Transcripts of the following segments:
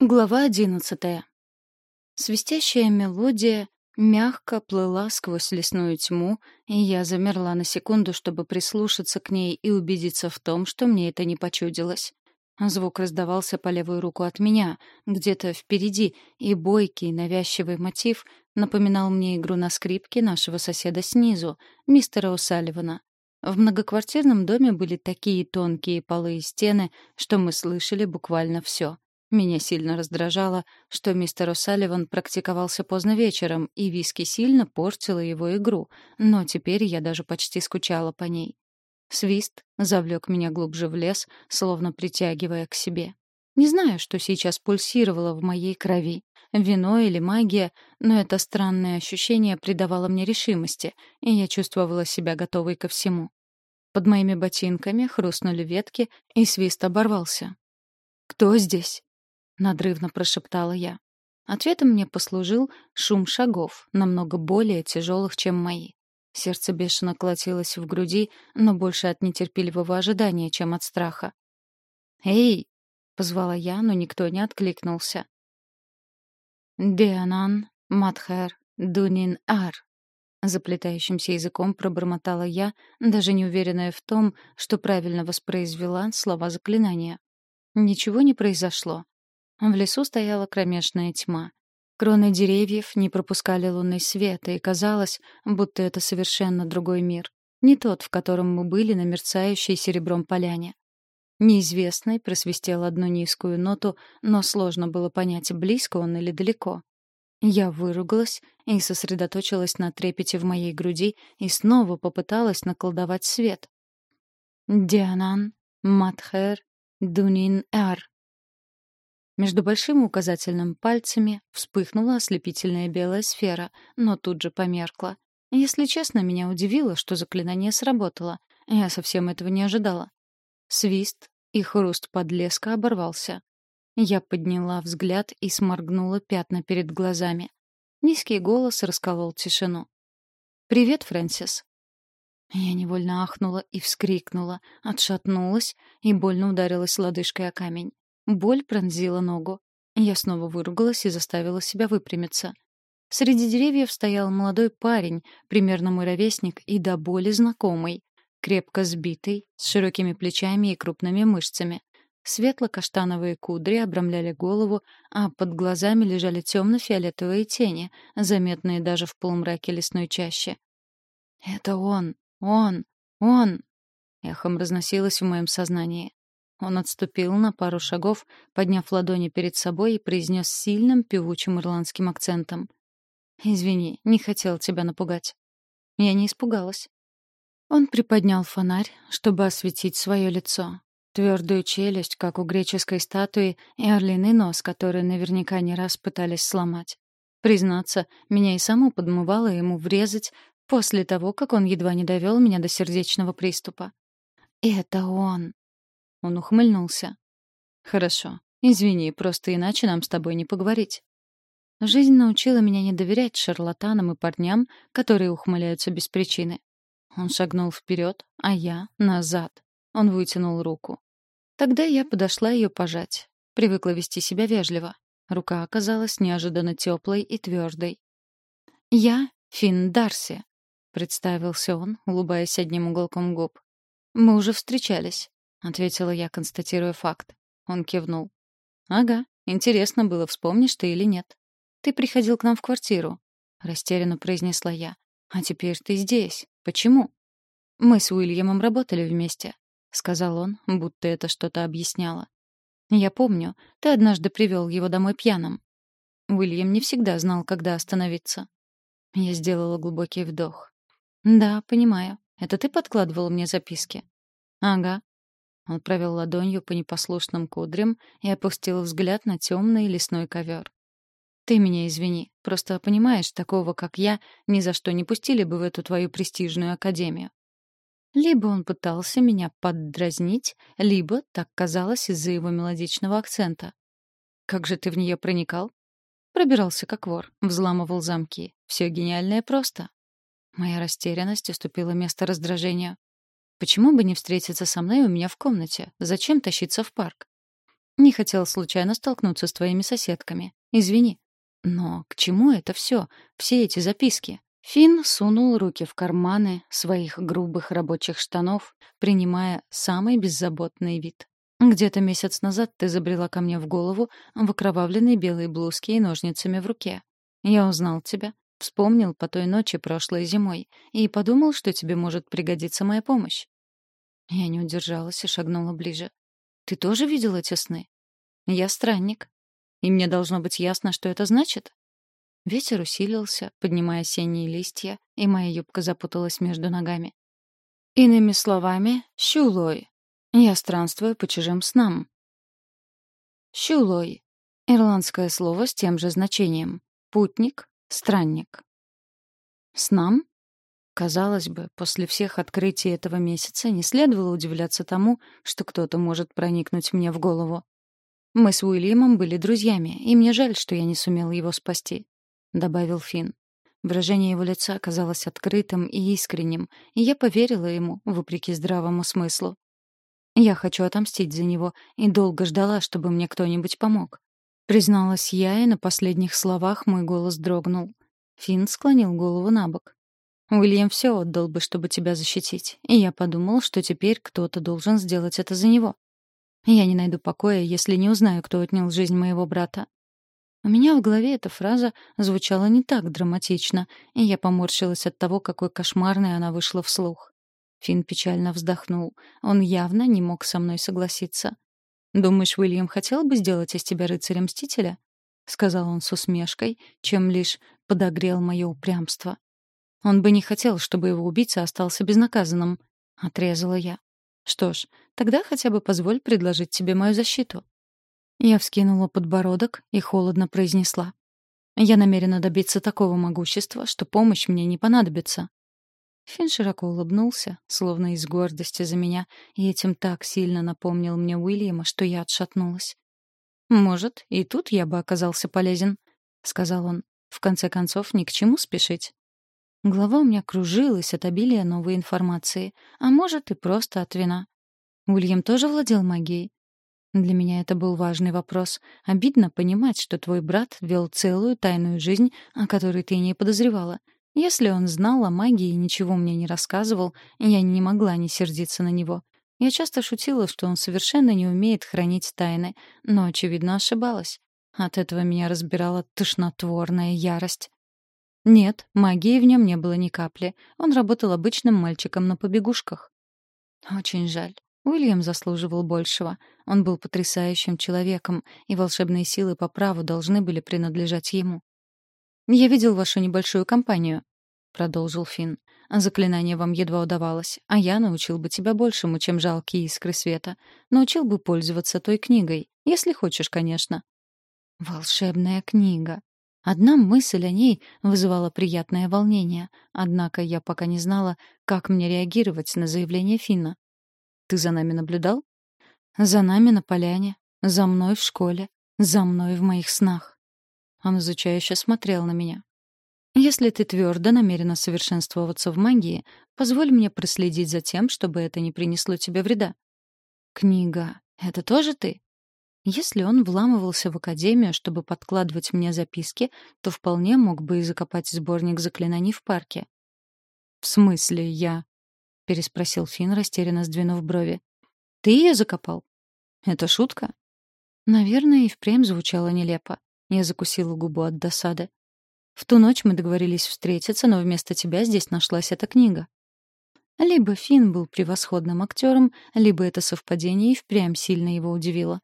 Глава одиннадцатая. Свистящая мелодия мягко плыла сквозь лесную тьму, и я замерла на секунду, чтобы прислушаться к ней и убедиться в том, что мне это не почудилось. Звук раздавался по левую руку от меня, где-то впереди, и бойкий, навязчивый мотив напоминал мне игру на скрипке нашего соседа снизу, мистера О'Салливана. В многоквартирном доме были такие тонкие полы и стены, что мы слышали буквально все — меня сильно раздражало, что мистер О'Салливан практиковался поздно вечером, и виски сильно портила его игру, но теперь я даже почти скучала по ней. Свист завлек меня глубже в лес, словно притягивая к себе. Не знаю, что сейчас пульсировало в моей крови, вино или магия, но это странное ощущение придавало мне решимости, и я чувствовала себя готовой ко всему. Под моими ботинками хрустнули ветки, и свист оборвался. «Кто здесь?» — надрывно прошептала я. Ответом мне послужил шум шагов, намного более тяжелых, чем мои. Сердце бешено колотилось в груди, но больше от нетерпеливого ожидания, чем от страха. «Эй!» — позвала я, но никто не откликнулся. «Деанан Матхер Дунин Ар», — заплетающимся языком пробормотала я, даже не уверенная в том, что правильно воспроизвела слова заклинания. Ничего не произошло. В лесу стояла кромешная тьма. Кроны деревьев не пропускали лунный свет, и казалось, будто это совершенно другой мир. Не тот, в котором мы были на мерцающей серебром поляне. Неизвестный просвистел одну низкую ноту, но сложно было понять, близко он или далеко. Я выругалась и сосредоточилась на трепете в моей груди и снова попыталась наколдовать свет. «Дианан, Матхер, Дунин-Ар», между большим и указательным пальцами вспыхнула ослепительная белая сфера, но тут же померкла. Если честно, меня удивило, что заклинание сработало. Я совсем этого не ожидала. Свист и хруст подлеска оборвался. Я подняла взгляд и сморгнула пятна перед глазами. Низкий голос расколол тишину. «Привет, Фрэнсис». Я невольно ахнула и вскрикнула, отшатнулась и больно ударилась лодыжкой о камень. Боль пронзила ногу. Я снова выругалась и заставила себя выпрямиться. Среди деревьев стоял молодой парень, примерно мой ровесник и до боли знакомый, крепко сбитый, с широкими плечами и крупными мышцами. Светло-каштановые кудри обрамляли голову, а под глазами лежали темно-фиолетовые тени, заметные даже в полумраке лесной чащи. «Это он! Он! Он!» — эхом разносилось в моем сознании. Он отступил на пару шагов, подняв ладони перед собой и произнес сильным певучим ирландским акцентом. «Извини, не хотел тебя напугать». Я не испугалась. Он приподнял фонарь, чтобы осветить свое лицо. Твердую челюсть, как у греческой статуи, и орлиный нос, который наверняка не раз пытались сломать. Признаться, меня и саму подмывало ему врезать после того, как он едва не довел меня до сердечного приступа. «Это он!» Он ухмыльнулся. «Хорошо. Извини, просто иначе нам с тобой не поговорить». Жизнь научила меня не доверять шарлатанам и парням, которые ухмыляются без причины. Он шагнул вперед, а я — назад. Он вытянул руку. Тогда я подошла ее пожать. Привыкла вести себя вежливо. Рука оказалась неожиданно теплой и твердой. «Я Финн Дарси», — представился он, улыбаясь одним уголком губ. «Мы уже встречались. — ответила я, констатируя факт. Он кивнул. «Ага, интересно было, вспомнишь ты или нет. Ты приходил к нам в квартиру», — растерянно произнесла я. «А теперь ты здесь. Почему?» «Мы с Уильямом работали вместе», — сказал он, будто это что-то объясняло. «Я помню, ты однажды привел его домой пьяным». Уильям не всегда знал, когда остановиться. Я сделала глубокий вдох. «Да, понимаю. Это ты подкладывал мне записки?» «Ага. Он провел ладонью по непослушным кудрям и опустил взгляд на темный лесной ковер. «Ты меня извини. Просто понимаешь, такого, как я, ни за что не пустили бы в эту твою престижную академию». Либо он пытался меня поддразнить, либо так казалось из-за его мелодичного акцента. «Как же ты в нее проникал?» Пробирался как вор, взламывал замки. Все гениальное просто. Моя растерянность уступила место раздражению. Почему бы не встретиться со мной у меня в комнате? Зачем тащиться в парк? Не хотел случайно столкнуться с твоими соседками. Извини. Но к чему это все? Все эти записки? Финн сунул руки в карманы своих грубых рабочих штанов, принимая самый беззаботный вид. «Где-то месяц назад ты забрела ко мне в голову в окровавленной белой блузке и ножницами в руке. Я узнал тебя, вспомнил по той ночи прошлой зимой и подумал, что тебе может пригодиться моя помощь». Я не удержалась и шагнула ближе. «Ты тоже видел эти сны?» «Я странник. И мне должно быть ясно, что это значит?» Ветер усилился, поднимая осенние листья, и моя юбка запуталась между ногами. Иными словами, щулой. Я странствую по чужим снам. Щулой. Ирландское слово с тем же значением. Путник, странник. Снам? Казалось бы, после всех открытий этого месяца не следовало удивляться тому, что кто-то может проникнуть мне в голову. Мы с Уильямом были друзьями, и мне жаль, что я не сумел его спасти. — добавил Финн. Выражение его лица оказалось открытым и искренним, и я поверила ему, вопреки здравому смыслу. Я хочу отомстить за него, и долго ждала, чтобы мне кто-нибудь помог. Призналась я, и на последних словах мой голос дрогнул. Финн склонил голову на бок. «Уильям все отдал бы, чтобы тебя защитить, и я подумал, что теперь кто-то должен сделать это за него. Я не найду покоя, если не узнаю, кто отнял жизнь моего брата. У меня в голове эта фраза звучала не так драматично, и я поморщилась от того, какой кошмарной она вышла вслух. Финн печально вздохнул. Он явно не мог со мной согласиться. «Думаешь, Уильям хотел бы сделать из тебя рыцаря-мстителя?» — сказал он с усмешкой, чем лишь подогрел мое упрямство. «Он бы не хотел, чтобы его убийца остался безнаказанным», — отрезала я. «Что ж, тогда хотя бы позволь предложить тебе мою защиту». Я вскинула подбородок и холодно произнесла. «Я намерена добиться такого могущества, что помощь мне не понадобится». Финн широко улыбнулся, словно из гордости за меня, и этим так сильно напомнил мне Уильяма, что я отшатнулась. «Может, и тут я бы оказался полезен», — сказал он. «В конце концов, ни к чему спешить». Голова у меня кружилась от обилия новой информации, а может, и просто от вина. Уильям тоже владел магией. Для меня это был важный вопрос. Обидно понимать, что твой брат вел целую тайную жизнь, о которой ты не подозревала. Если он знал о магии и ничего мне не рассказывал, я не могла не сердиться на него. Я часто шутила, что он совершенно не умеет хранить тайны, но, очевидно, ошибалась. От этого меня разбирала тошнотворная ярость. Нет, магии в нем не было ни капли. Он работал обычным мальчиком на побегушках. Очень жаль. Уильям заслуживал большего. Он был потрясающим человеком, и волшебные силы по праву должны были принадлежать ему. «Я видел вашу небольшую компанию», — продолжил Финн. «Заклинание вам едва удавалось, а я научил бы тебя большему, чем жалкие искры света. Научил бы пользоваться той книгой, если хочешь, конечно». «Волшебная книга», Одна мысль о ней вызывала приятное волнение, однако я пока не знала, как мне реагировать на заявление Финна. Ты за нами наблюдал? За нами на поляне, за мной в школе, за мной в моих снах. Он изучающе смотрел на меня. Если ты твердо намерена совершенствоваться в магии, позволь мне проследить за тем, чтобы это не принесло тебе вреда. Книга — это тоже ты? Если он вламывался в академию, чтобы подкладывать мне записки, то вполне мог бы и закопать сборник заклинаний в парке. В смысле я? переспросил Финн, растерянно сдвинув брови. Ты ее закопал? Это шутка? Наверное, и впрямь звучало нелепо. Я закусила губу от досады. В ту ночь мы договорились встретиться, но вместо тебя здесь нашлась эта книга. Либо Финн был превосходным актером, либо это совпадение и впрямь сильно его удивило.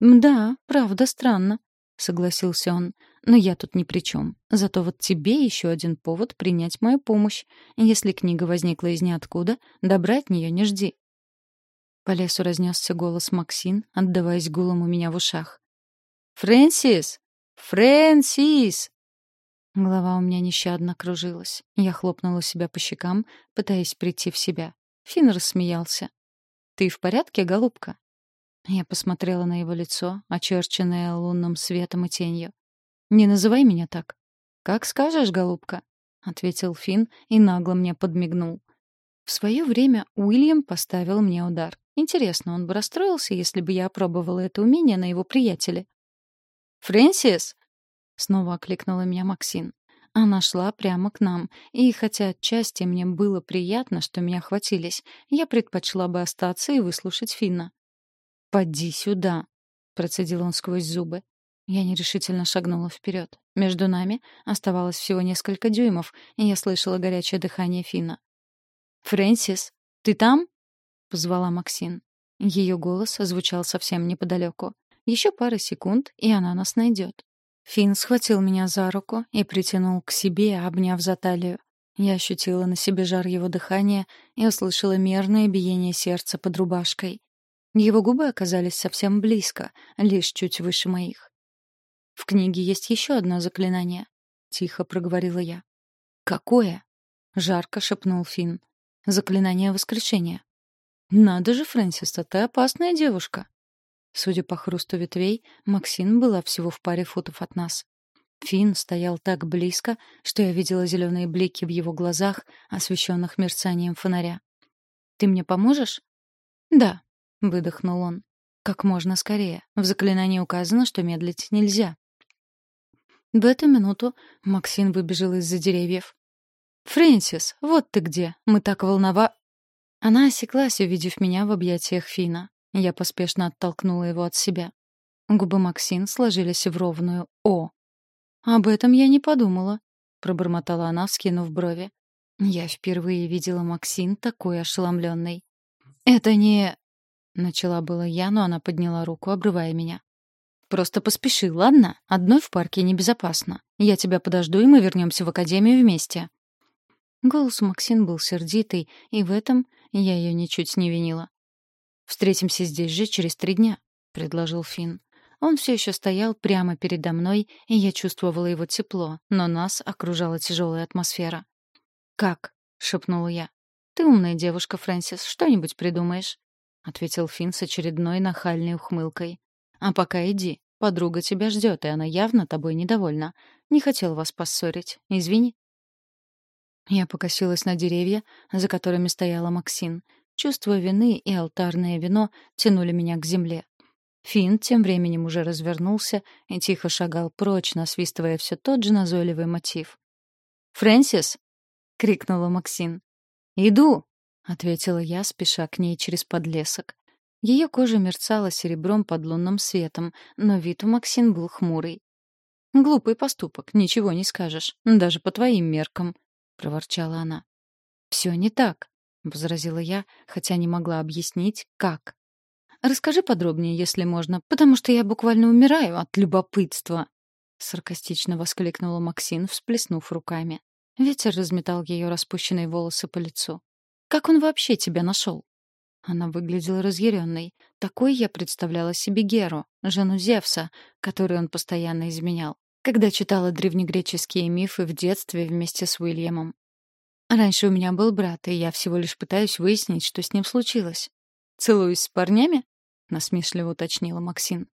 «Да, правда, странно», — согласился он. Но я тут ни при чем. Зато вот тебе еще один повод принять мою помощь. Если книга возникла из ниоткуда, добра от нее не жди. По лесу разнесся голос Максин, отдаваясь гулом у меня в ушах. «Фрэнсис! Фрэнсис!» Голова у меня нещадно кружилась. Я хлопнула себя по щекам, пытаясь прийти в себя. Финн рассмеялся. «Ты в порядке, голубка?» Я посмотрела на его лицо, очерченное лунным светом и тенью. «Не называй меня так». «Как скажешь, голубка», — ответил Финн и нагло мне подмигнул. В свое время Уильям поставил мне удар. Интересно, он бы расстроился, если бы я опробовала это умение на его приятеле? «Фрэнсис!» — снова окликнула меня Максин. Она шла прямо к нам, и хотя отчасти мне было приятно, что меня хватились, я предпочла бы остаться и выслушать Финна. «Поди сюда!» — процедил он сквозь зубы. Я нерешительно шагнула вперед. Между нами оставалось всего несколько дюймов, и я слышала горячее дыхание Фина. «Фрэнсис, ты там?» — позвала Максин. Ее голос звучал совсем неподалеку. Еще пара секунд, и она нас найдет. Фин схватил меня за руку и притянул к себе, обняв за талию. Я ощутила на себе жар его дыхания и услышала мерное биение сердца под рубашкой. Его губы оказались совсем близко, лишь чуть выше моих. В книге есть еще одно заклинание, тихо проговорила я. Какое? жарко шепнул Фин. Заклинание воскрешения. Надо же, Фрэнсис, ты опасная девушка. Судя по хрусту ветвей, Максин была всего в паре футов от нас. Фин стоял так близко, что я видела зеленые блики в его глазах, освещенных мерцанием фонаря. «Ты мне поможешь?» «Да», — выдохнул он. «Как можно скорее. В заклинании указано, что медлить нельзя». В эту минуту Максин выбежал из-за деревьев. «Фрэнсис, вот ты где! Мы так волнова...» Она осеклась, увидев меня в объятиях Фина. Я поспешно оттолкнула его от себя. Губы Максин сложились в ровную «О». «Об этом я не подумала», — пробормотала она, вскинув брови. Я впервые видела Максин такой ошеломленной. «Это не...» — начала было я, но она подняла руку, обрывая меня. Просто поспеши, ладно? Одной в парке небезопасно. Я тебя подожду, и мы вернемся в академию вместе». Голос Максин был сердитый, и в этом я ее ничуть не винила. «Встретимся здесь же через три дня», — предложил Финн. Он все еще стоял прямо передо мной, и я чувствовала его тепло, но нас окружала тяжелая атмосфера. «Как?» — шепнула я. «Ты умная девушка, Фрэнсис, что-нибудь придумаешь?» — ответил Финн с очередной нахальной ухмылкой. «А пока иди. Подруга тебя ждет, и она явно тобой недовольна. Не хотел вас поссорить. Извини». Я покосилась на деревья, за которыми стояла Максин. Чувство вины и алтарное вино тянули меня к земле. Финн тем временем уже развернулся и тихо шагал прочь, насвистывая все тот же назойливый мотив. «Фрэнсис!» — крикнула Максин. «Иду!» — ответила я, спеша к ней через подлесок. Ее кожа мерцала серебром под лунным светом, но вид у Максин был хмурый. «Глупый поступок, ничего не скажешь, даже по твоим меркам», — проворчала она. «Все не так», — возразила я, хотя не могла объяснить, как. «Расскажи подробнее, если можно, потому что я буквально умираю от любопытства», — саркастично воскликнула Максин, всплеснув руками. Ветер разметал ее распущенные волосы по лицу. «Как он вообще тебя нашел?» Она выглядела разъяренной. Такой я представляла себе Геру, жену Зевса, которую он постоянно изменял, когда читала древнегреческие мифы в детстве вместе с Уильямом. Раньше у меня был брат, и я всего лишь пытаюсь выяснить, что с ним случилось. «Целуюсь с парнями?» — насмешливо уточнила Максин.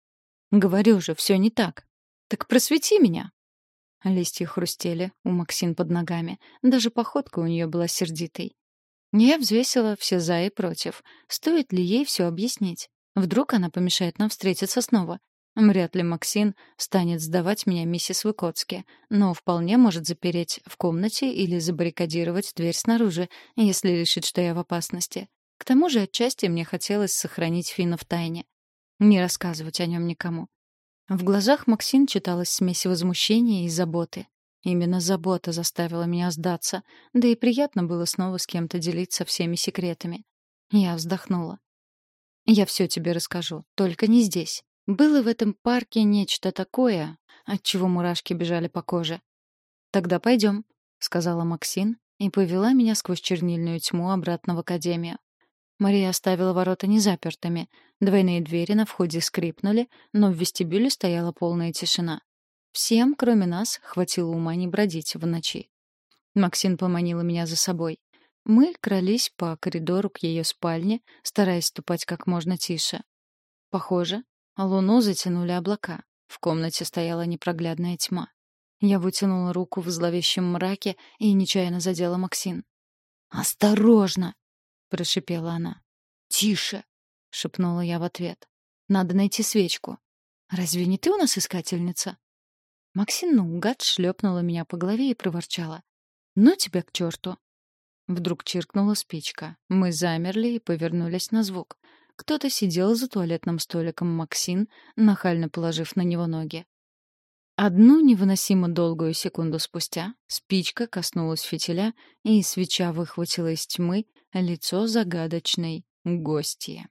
«Говорю же, все не так. Так просвети меня!» Листья хрустели у Максин под ногами. Даже походка у нее была сердитой. Я взвесила все «за» и «против». Стоит ли ей все объяснить? Вдруг она помешает нам встретиться снова? Вряд ли Максин станет сдавать меня миссис Выкоцки, но вполне может запереть в комнате или забаррикадировать дверь снаружи, если решит, что я в опасности. К тому же отчасти мне хотелось сохранить Фина в тайне. Не рассказывать о нем никому. В глазах Максин читалась смесь возмущения и заботы. Именно забота заставила меня сдаться, да и приятно было снова с кем-то делиться всеми секретами. Я вздохнула. «Я все тебе расскажу, только не здесь. Было в этом парке нечто такое, от чего мурашки бежали по коже. «Тогда пойдем», — сказала Максин и повела меня сквозь чернильную тьму обратно в академию. Мария оставила ворота незапертыми. Двойные двери на входе скрипнули, но в вестибюле стояла полная тишина. Всем, кроме нас, хватило ума не бродить в ночи. Максин поманила меня за собой. Мы крались по коридору к ее спальне, стараясь ступать как можно тише. Похоже, луну затянули облака. В комнате стояла непроглядная тьма. Я вытянула руку в зловещем мраке и нечаянно задела Максин. «Осторожно!» — прошипела она. «Тише!» шепнула я в ответ. «Надо найти свечку». «Разве не ты у нас искательница?» Максин наугад шлепнула меня по голове и проворчала. «Ну тебя к черту!» Вдруг чиркнула спичка. Мы замерли и повернулись на звук. Кто-то сидел за туалетным столиком Максин, нахально положив на него ноги. Одну невыносимо долгую секунду спустя спичка коснулась фитиля, и свеча выхватила из тьмы лицо загадочной гостьи.